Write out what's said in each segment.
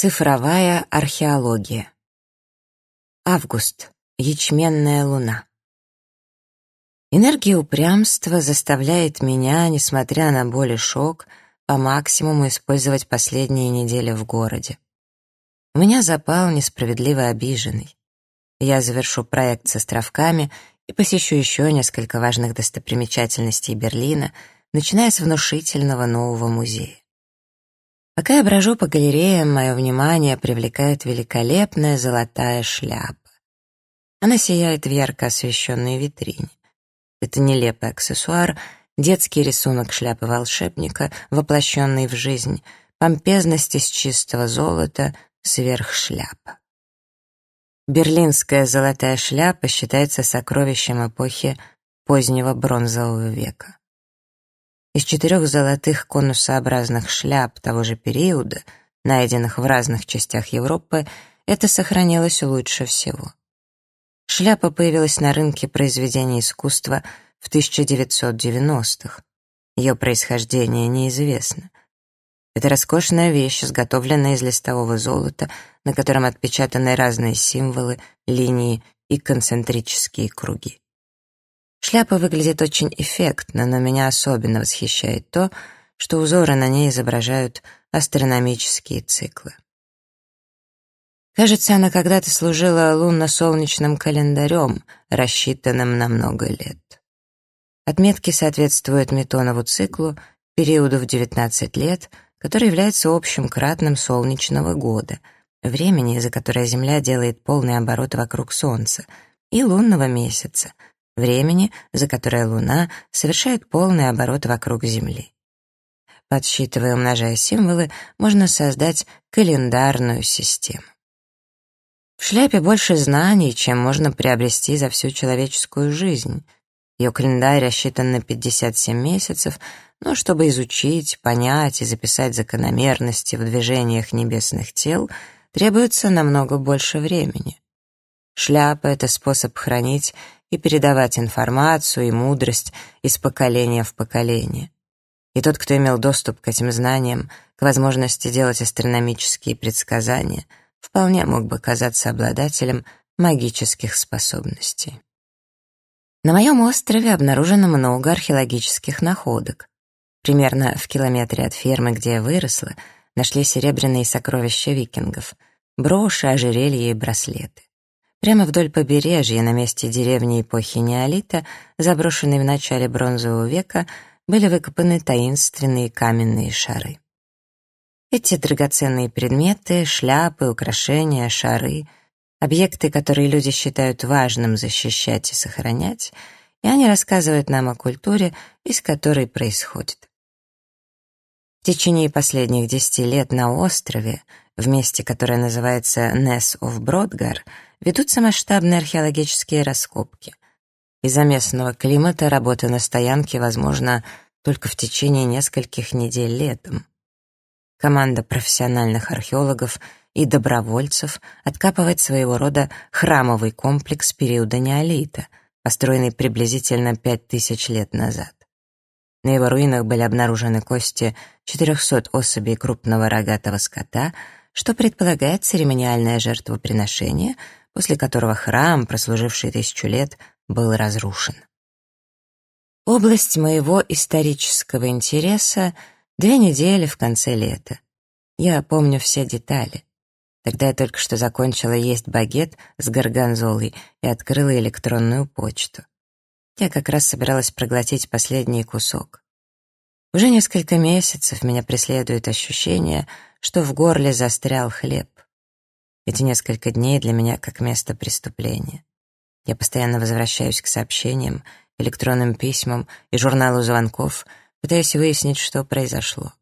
Цифровая археология. Август. Ячменная луна. Энергия упрямства заставляет меня, несмотря на боль и шок, по максимуму использовать последние недели в городе. У меня запал несправедливо обиженный. Я завершу проект с островками и посещу еще несколько важных достопримечательностей Берлина, начиная с внушительного нового музея. Пока я брожу по галереям, мое внимание привлекает великолепная золотая шляпа. Она сияет в ярко освещенной витрине. Это нелепый аксессуар, детский рисунок шляпы волшебника, воплощенный в жизнь, помпезность из чистого золота, сверх шляпа. Берлинская золотая шляпа считается сокровищем эпохи позднего бронзового века. Из четырех золотых конусообразных шляп того же периода, найденных в разных частях Европы, это сохранилось лучше всего. Шляпа появилась на рынке произведений искусства в 1990-х. Ее происхождение неизвестно. Это роскошная вещь, изготовленная из листового золота, на котором отпечатаны разные символы, линии и концентрические круги. Шляпа выглядит очень эффектно, но меня особенно восхищает то, что узоры на ней изображают астрономические циклы. Кажется, она когда-то служила лунно-солнечным календарем, рассчитанным на много лет. Отметки соответствуют метонову циклу, периоду в 19 лет, который является общим кратным солнечного года, времени, за которое Земля делает полный оборот вокруг Солнца, и лунного месяца — времени, за которое Луна совершает полный оборот вокруг Земли. Подсчитывая умножая символы, можно создать календарную систему. В шляпе больше знаний, чем можно приобрести за всю человеческую жизнь. Ее календарь рассчитан на 57 месяцев, но чтобы изучить, понять и записать закономерности в движениях небесных тел, требуется намного больше времени. Шляпа — это способ хранить и передавать информацию и мудрость из поколения в поколение. И тот, кто имел доступ к этим знаниям, к возможности делать астрономические предсказания, вполне мог бы казаться обладателем магических способностей. На моем острове обнаружено много археологических находок. Примерно в километре от фермы, где я выросла, нашли серебряные сокровища викингов — броши, ожерелья и браслеты. Прямо вдоль побережья, на месте деревни эпохи неолита, заброшенной в начале бронзового века, были выкопаны таинственные каменные шары. Эти драгоценные предметы, шляпы, украшения, шары — объекты, которые люди считают важным защищать и сохранять, и они рассказывают нам о культуре, из которой происходит. В течение последних десяти лет на острове, в месте, которое называется Нес of Бродгар, ведутся масштабные археологические раскопки. Из-за местного климата работа на стоянке возможна только в течение нескольких недель летом. Команда профессиональных археологов и добровольцев откапывает своего рода храмовый комплекс периода неолита, построенный приблизительно 5000 лет назад. На его руинах были обнаружены кости 400 особей крупного рогатого скота, что предполагает церемониальное жертвоприношение — после которого храм, прослуживший тысячу лет, был разрушен. Область моего исторического интереса — две недели в конце лета. Я помню все детали. Тогда я только что закончила есть багет с горгонзолой и открыла электронную почту. Я как раз собиралась проглотить последний кусок. Уже несколько месяцев меня преследует ощущение, что в горле застрял хлеб. Эти несколько дней для меня как место преступления. Я постоянно возвращаюсь к сообщениям, электронным письмам и журналу звонков, пытаясь выяснить, что произошло.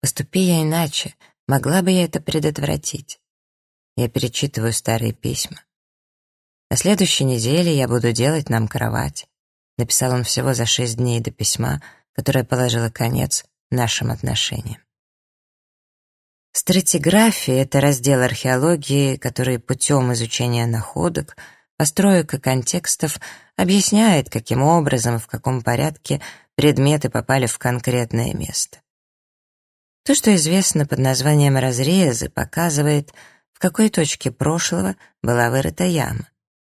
Поступи я иначе, могла бы я это предотвратить. Я перечитываю старые письма. На следующей неделе я буду делать нам кровать. Написал он всего за шесть дней до письма, которое положило конец нашим отношениям. Стратиграфия — это раздел археологии, который путем изучения находок, построек и контекстов объясняет, каким образом, в каком порядке предметы попали в конкретное место. То, что известно под названием «разрезы», показывает, в какой точке прошлого была вырыта яма,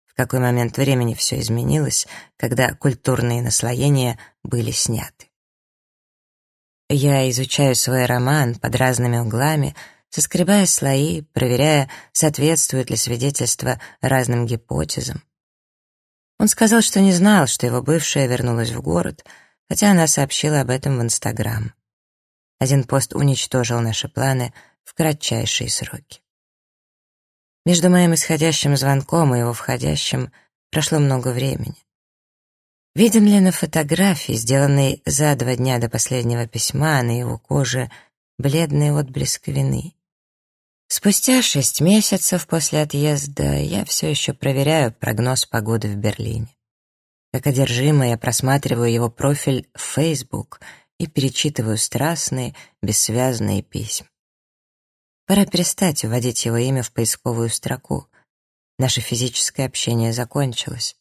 в какой момент времени все изменилось, когда культурные наслоения были сняты. Я изучаю свой роман под разными углами, соскребая слои, проверяя, соответствует ли свидетельство разным гипотезам. Он сказал, что не знал, что его бывшая вернулась в город, хотя она сообщила об этом в Инстаграм. Один пост уничтожил наши планы в кратчайшие сроки. Между моим исходящим звонком и его входящим прошло много времени. Виден ли на фотографии, сделанной за два дня до последнего письма, на его коже бледный отблеск вины? Спустя шесть месяцев после отъезда я все еще проверяю прогноз погоды в Берлине. Как одержимая я просматриваю его профиль в Facebook и перечитываю страстные, бессвязные письма. Пора перестать вводить его имя в поисковую строку. Наше физическое общение закончилось.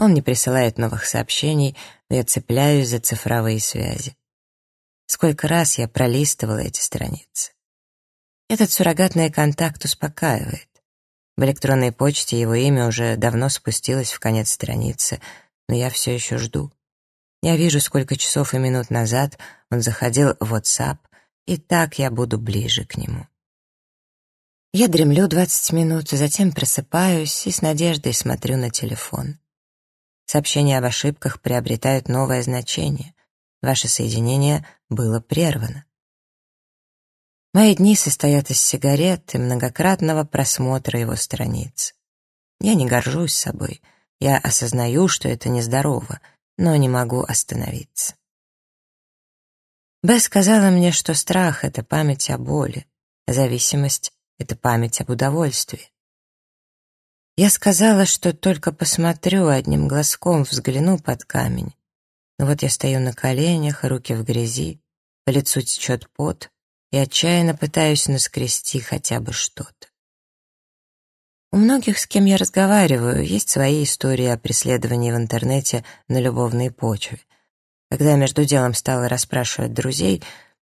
Он не присылает новых сообщений, но я цепляюсь за цифровые связи. Сколько раз я пролистывала эти страницы. Этот суррогатный контакт успокаивает. В электронной почте его имя уже давно спустилось в конец страницы, но я все еще жду. Я вижу, сколько часов и минут назад он заходил в WhatsApp, и так я буду ближе к нему. Я дремлю 20 минут, затем просыпаюсь и с надеждой смотрю на телефон. Сообщения об ошибках приобретают новое значение. Ваше соединение было прервано. Мои дни состоят из сигарет и многократного просмотра его страниц. Я не горжусь собой. Я осознаю, что это нездорово, но не могу остановиться. Б сказала мне, что страх — это память о боли, зависимость — это память об удовольствии. Я сказала, что только посмотрю одним глазком, взгляну под камень. Но вот я стою на коленях, руки в грязи, по лицу течет пот, и отчаянно пытаюсь наскрести хотя бы что-то. У многих, с кем я разговариваю, есть свои истории о преследовании в интернете на любовной почве. Когда я между делом стала расспрашивать друзей,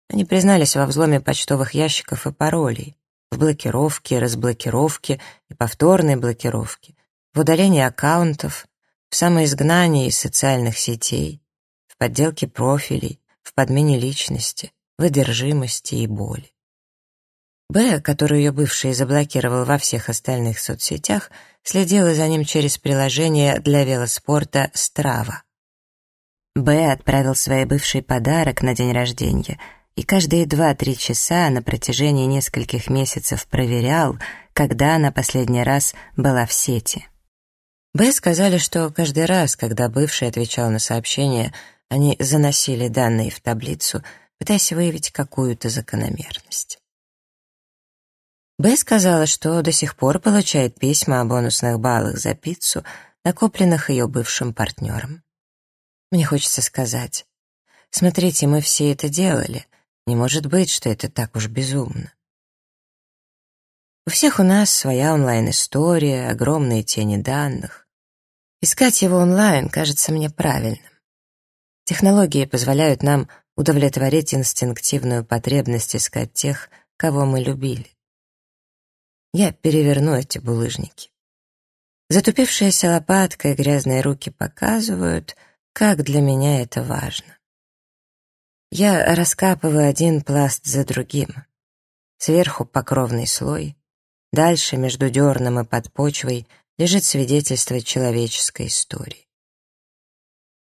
они признались во взломе почтовых ящиков и паролей в блокировке, разблокировке и повторной блокировке, в удалении аккаунтов, в самоизгнании из социальных сетей, в подделке профилей, в подмене личности, в одержимости и боли. Б, которую ее бывший заблокировал во всех остальных соцсетях, следила за ним через приложение для велоспорта «Страва». Б отправил своей бывшей подарок на день рождения — и каждые два-три часа на протяжении нескольких месяцев проверял, когда она последний раз была в сети. Б сказали, что каждый раз, когда бывший отвечал на сообщение, они заносили данные в таблицу, пытаясь выявить какую-то закономерность. Б сказала, что до сих пор получает письма о бонусных баллах за пиццу, накопленных ее бывшим партнером. Мне хочется сказать, смотрите, мы все это делали, не может быть, что это так уж безумно. У всех у нас своя онлайн-история, огромные тени данных. Искать его онлайн кажется мне правильным. Технологии позволяют нам удовлетворить инстинктивную потребность искать тех, кого мы любили. Я переверну эти булыжники. Затупившаяся лопатка и грязные руки показывают, как для меня это важно. Я раскапываю один пласт за другим. Сверху покровный слой, дальше между дерном и подпочвой лежит свидетельство человеческой истории.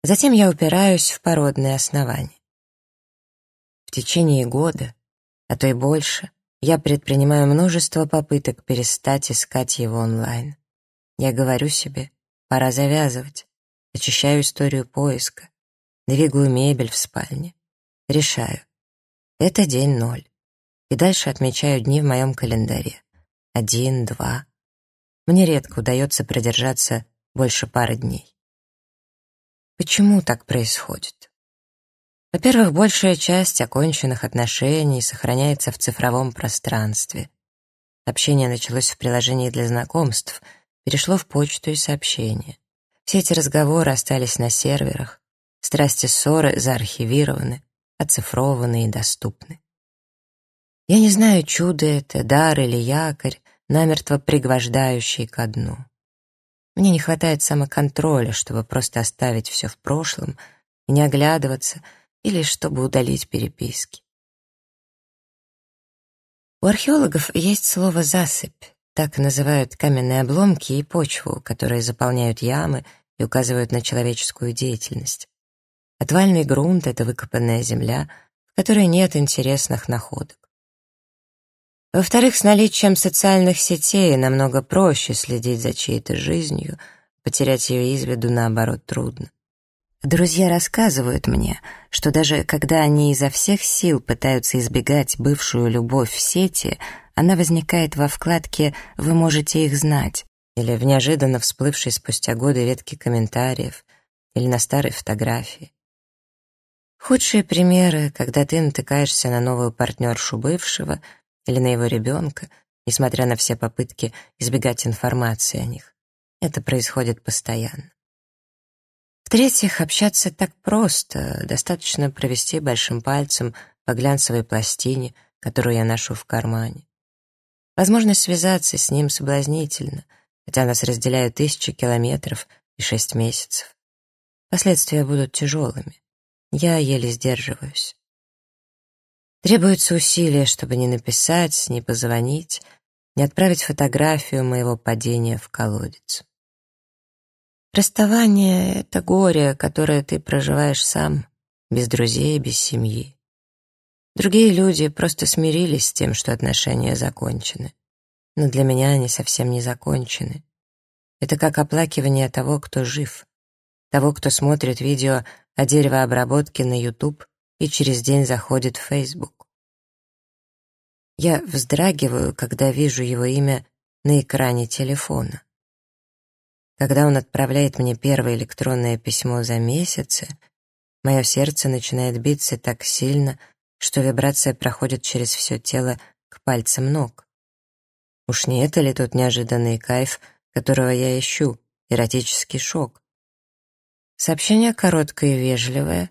Затем я упираюсь в породные основания. В течение года, а то и больше, я предпринимаю множество попыток перестать искать его онлайн. Я говорю себе, пора завязывать, очищаю историю поиска, двигаю мебель в спальне, Решаю. Это день ноль. И дальше отмечаю дни в моем календаре. Один, два. Мне редко удается продержаться больше пары дней. Почему так происходит? Во-первых, большая часть оконченных отношений сохраняется в цифровом пространстве. Общение началось в приложении для знакомств, перешло в почту и сообщения. Все эти разговоры остались на серверах, страсти ссоры заархивированы, оцифрованы и доступны. Я не знаю, чудо это, дар или якорь, намертво пригвождающий ко дну. Мне не хватает самоконтроля, чтобы просто оставить все в прошлом и не оглядываться, или чтобы удалить переписки. У археологов есть слово «засыпь». Так называют каменные обломки и почву, которые заполняют ямы и указывают на человеческую деятельность. Отвальный грунт — это выкопанная земля, в которой нет интересных находок. Во-вторых, с наличием социальных сетей намного проще следить за чьей-то жизнью, потерять ее из виду, наоборот, трудно. Друзья рассказывают мне, что даже когда они изо всех сил пытаются избегать бывшую любовь в сети, она возникает во вкладке «Вы можете их знать» или в неожиданно всплывшей спустя годы ветке комментариев или на старой фотографии. Худшие примеры, когда ты натыкаешься на новую партнершу бывшего или на его ребенка, несмотря на все попытки избегать информации о них. Это происходит постоянно. В-третьих, общаться так просто, достаточно провести большим пальцем по глянцевой пластине, которую я ношу в кармане. Возможность связаться с ним соблазнительно, хотя нас разделяют тысячи километров и шесть месяцев. Последствия будут тяжелыми. Я еле сдерживаюсь. Требуется усилие, чтобы не написать, не позвонить, не отправить фотографию моего падения в колодец. Расставание — это горе, которое ты проживаешь сам, без друзей, без семьи. Другие люди просто смирились с тем, что отношения закончены. Но для меня они совсем не закончены. Это как оплакивание того, кто жив, того, кто смотрит видео о деревообработке на YouTube и через день заходит в Facebook. Я вздрагиваю, когда вижу его имя на экране телефона. Когда он отправляет мне первое электронное письмо за месяцы, мое сердце начинает биться так сильно, что вибрация проходит через все тело к пальцам ног. Уж не это ли тот неожиданный кайф, которого я ищу, эротический шок? Сообщение короткое и вежливое.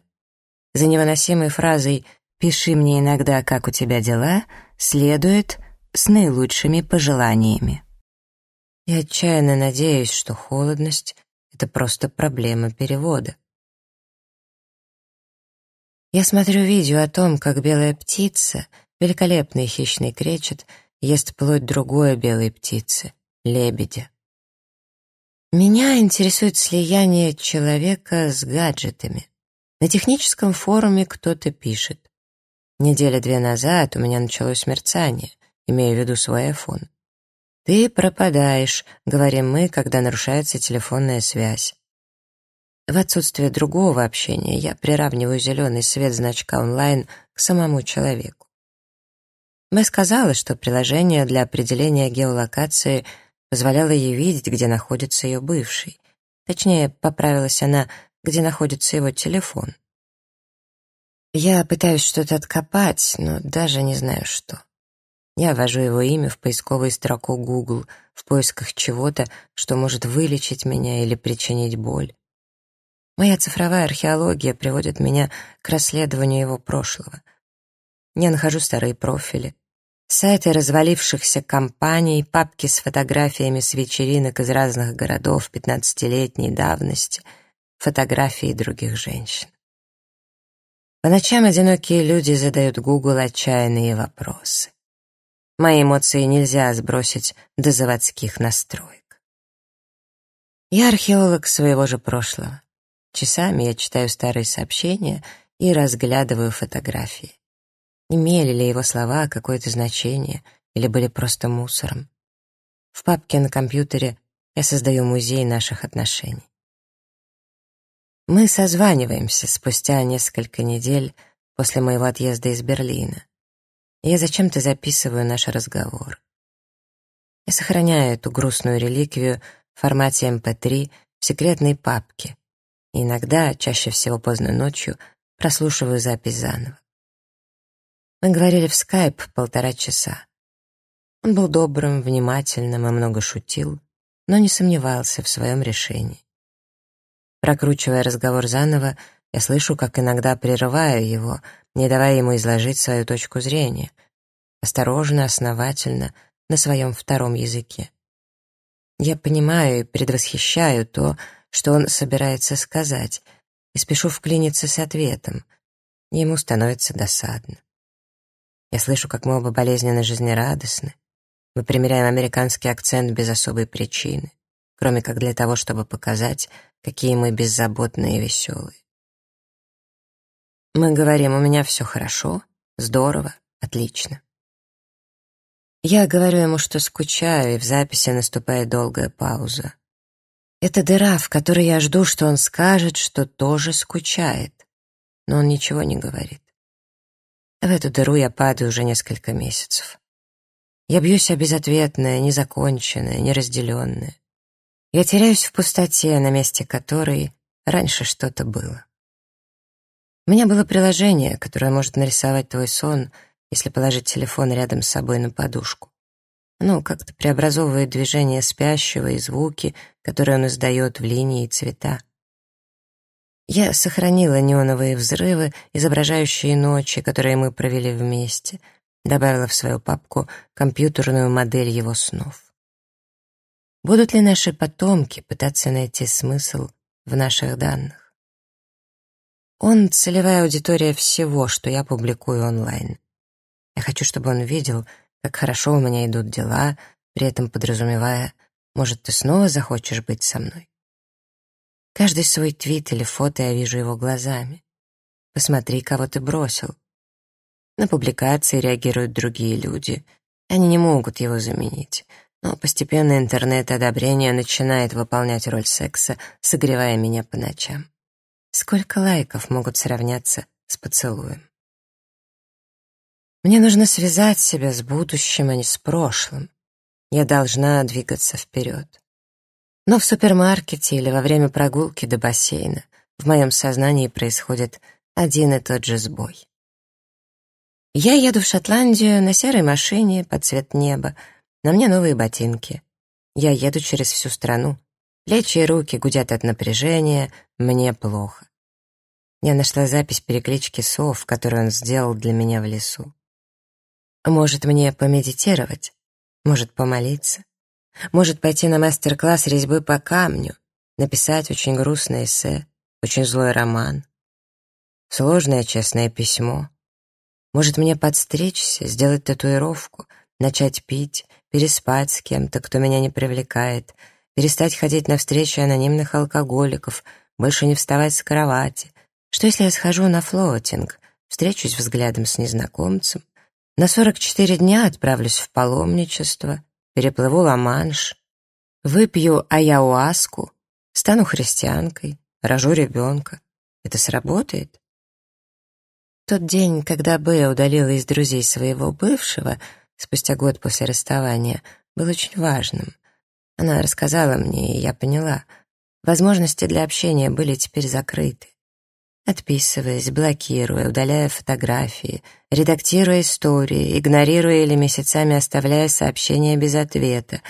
За невыносимой фразой «Пиши мне иногда, как у тебя дела» следует «С наилучшими пожеланиями». Я отчаянно надеюсь, что холодность — это просто проблема перевода. Я смотрю видео о том, как белая птица, великолепный хищный кречет, ест плоть другой белой птицы — лебедя. Меня интересует слияние человека с гаджетами. На техническом форуме кто-то пишет. Неделя две назад у меня началось мерцание, имея в виду свой iPhone. «Ты пропадаешь», — говорим мы, когда нарушается телефонная связь. В отсутствие другого общения я приравниваю зеленый свет значка онлайн к самому человеку. Мэ сказала, что приложение для определения геолокации позволяло ей видеть, где находится ее бывший. Точнее, поправилась она, где находится его телефон. Я пытаюсь что-то откопать, но даже не знаю что. Я ввожу его имя в поисковую строку Google в поисках чего-то, что может вылечить меня или причинить боль. Моя цифровая археология приводит меня к расследованию его прошлого. Я нахожу старые профили, сайты развалившихся компаний, папки с фотографиями с вечеринок из разных городов пятнадцатилетней давности, фотографии других женщин. По ночам одинокие люди задают Google отчаянные вопросы. Мои эмоции нельзя сбросить до заводских настроек. Я археолог своего же прошлого. Часами я читаю старые сообщения и разглядываю фотографии. Имели ли его слова какое-то значение или были просто мусором? В папке на компьютере я создаю музей наших отношений. Мы созваниваемся спустя несколько недель после моего отъезда из Берлина. Я зачем-то записываю наш разговор. Я сохраняю эту грустную реликвию в формате MP3 эм в секретной папке. И иногда, чаще всего поздно ночью, прослушиваю запись заново. Мы говорили в скайп полтора часа. Он был добрым, внимательным и много шутил, но не сомневался в своем решении. Прокручивая разговор заново, я слышу, как иногда прерываю его, не давая ему изложить свою точку зрения. осторожно, основательно, на своем втором языке. Я понимаю и предвосхищаю то, что он собирается сказать, и спешу вклиниться с ответом. Ему становится досадно. Я слышу, как мы оба болезненно жизнерадостны. Мы примеряем американский акцент без особой причины, кроме как для того, чтобы показать, какие мы беззаботные и веселые. Мы говорим, у меня все хорошо, здорово, отлично. Я говорю ему, что скучаю, и в записи наступает долгая пауза. Это дыра, в которой я жду, что он скажет, что тоже скучает. Но он ничего не говорит. В эту дыру я падаю уже несколько месяцев. Я бьюсь о безответное, незаконченное, неразделенное. Я теряюсь в пустоте, на месте которой раньше что-то было. У меня было приложение, которое может нарисовать твой сон, если положить телефон рядом с собой на подушку. Оно как-то преобразовывает движение спящего и звуки, которые он издает в линии и цвета. Я сохранила неоновые взрывы, изображающие ночи, которые мы провели вместе, добавила в свою папку компьютерную модель его снов. Будут ли наши потомки пытаться найти смысл в наших данных? Он — целевая аудитория всего, что я публикую онлайн. Я хочу, чтобы он видел — как хорошо у меня идут дела, при этом подразумевая, может, ты снова захочешь быть со мной. Каждый свой твит или фото я вижу его глазами. Посмотри, кого ты бросил. На публикации реагируют другие люди. Они не могут его заменить. Но постепенно интернет-одобрение начинает выполнять роль секса, согревая меня по ночам. Сколько лайков могут сравняться с поцелуем? Мне нужно связать себя с будущим, а не с прошлым. Я должна двигаться вперед. Но в супермаркете или во время прогулки до бассейна в моем сознании происходит один и тот же сбой. Я еду в Шотландию на серой машине под цвет неба, на мне новые ботинки. Я еду через всю страну. Плечи и руки гудят от напряжения, мне плохо. Я нашла запись переклички сов, которую он сделал для меня в лесу. Может, мне помедитировать? Может, помолиться? Может, пойти на мастер-класс резьбы по камню? Написать очень грустное эссе, очень злой роман? Сложное честное письмо? Может, мне подстричься, сделать татуировку, начать пить, переспать с кем-то, кто меня не привлекает, перестать ходить на встречи анонимных алкоголиков, больше не вставать с кровати? Что, если я схожу на флотинг, встречусь взглядом с незнакомцем, на 44 дня отправлюсь в паломничество, переплыву Ла-Манш, выпью аяуаску, стану христианкой, рожу ребенка. Это сработает? Тот день, когда Бея удалила из друзей своего бывшего, спустя год после расставания, был очень важным. Она рассказала мне, и я поняла. Возможности для общения были теперь закрыты. Отписываясь, блокируя, удаляя фотографии, редактируя истории, игнорируя или месяцами оставляя сообщения без ответа,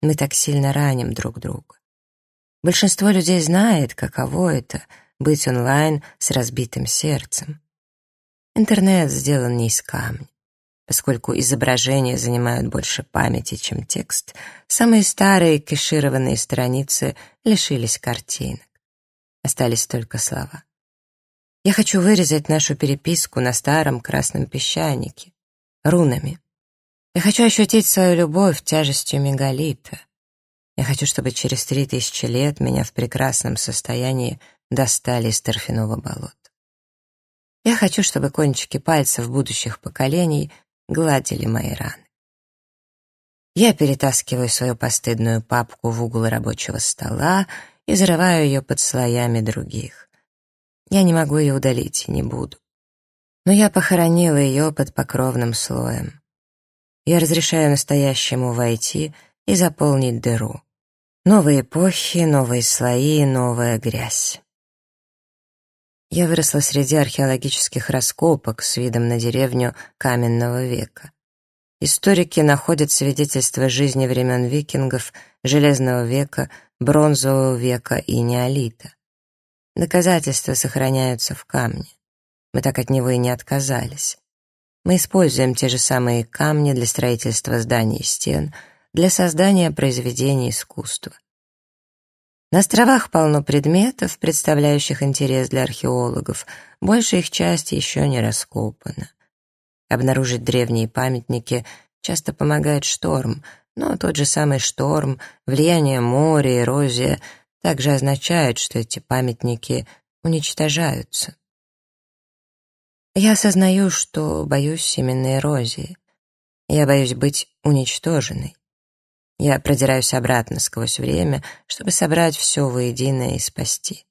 мы так сильно раним друг друга. Большинство людей знает, каково это — быть онлайн с разбитым сердцем. Интернет сделан не из камня. Поскольку изображения занимают больше памяти, чем текст, самые старые кэшированные страницы лишились картинок. Остались только слова. Я хочу вырезать нашу переписку на старом красном песчанике, рунами. Я хочу ощутить свою любовь тяжестью мегалита. Я хочу, чтобы через три тысячи лет меня в прекрасном состоянии достали из торфяного болота. Я хочу, чтобы кончики пальцев будущих поколений гладили мои раны. Я перетаскиваю свою постыдную папку в угол рабочего стола и зарываю ее под слоями других. Я не могу ее удалить и не буду. Но я похоронила ее под покровным слоем. Я разрешаю настоящему войти и заполнить дыру. Новые эпохи, новые слои, новая грязь. Я выросла среди археологических раскопок с видом на деревню каменного века. Историки находят свидетельства жизни времен викингов, Железного века, Бронзового века и Неолита. Доказательства сохраняются в камне. Мы так от него и не отказались. Мы используем те же самые камни для строительства зданий и стен, для создания произведений искусства. На островах полно предметов, представляющих интерес для археологов, большая их часть еще не раскопана. Обнаружить древние памятники часто помогает шторм, но тот же самый шторм, влияние моря, эрозия также означают, что эти памятники уничтожаются. Я осознаю, что боюсь именно эрозии. Я боюсь быть уничтоженной. Я продираюсь обратно сквозь время, чтобы собрать все воедино и спасти.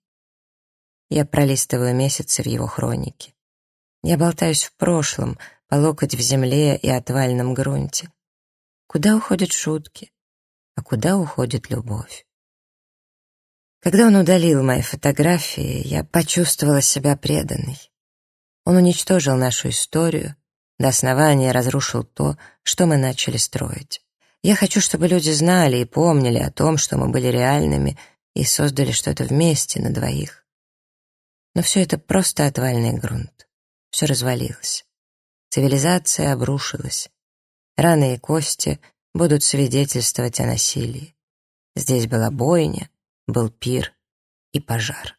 Я пролистываю месяцы в его хронике. Я болтаюсь в прошлом, по локоть в земле и отвальном грунте. Куда уходят шутки? А куда уходит любовь? Когда он удалил мои фотографии, я почувствовала себя преданной. Он уничтожил нашу историю, до основания разрушил то, что мы начали строить. Я хочу, чтобы люди знали и помнили о том, что мы были реальными и создали что-то вместе на двоих. Но все это просто отвальный грунт. Все развалилось. Цивилизация обрушилась. Раны и кости будут свидетельствовать о насилии. Здесь была бойня, был пир и пожар.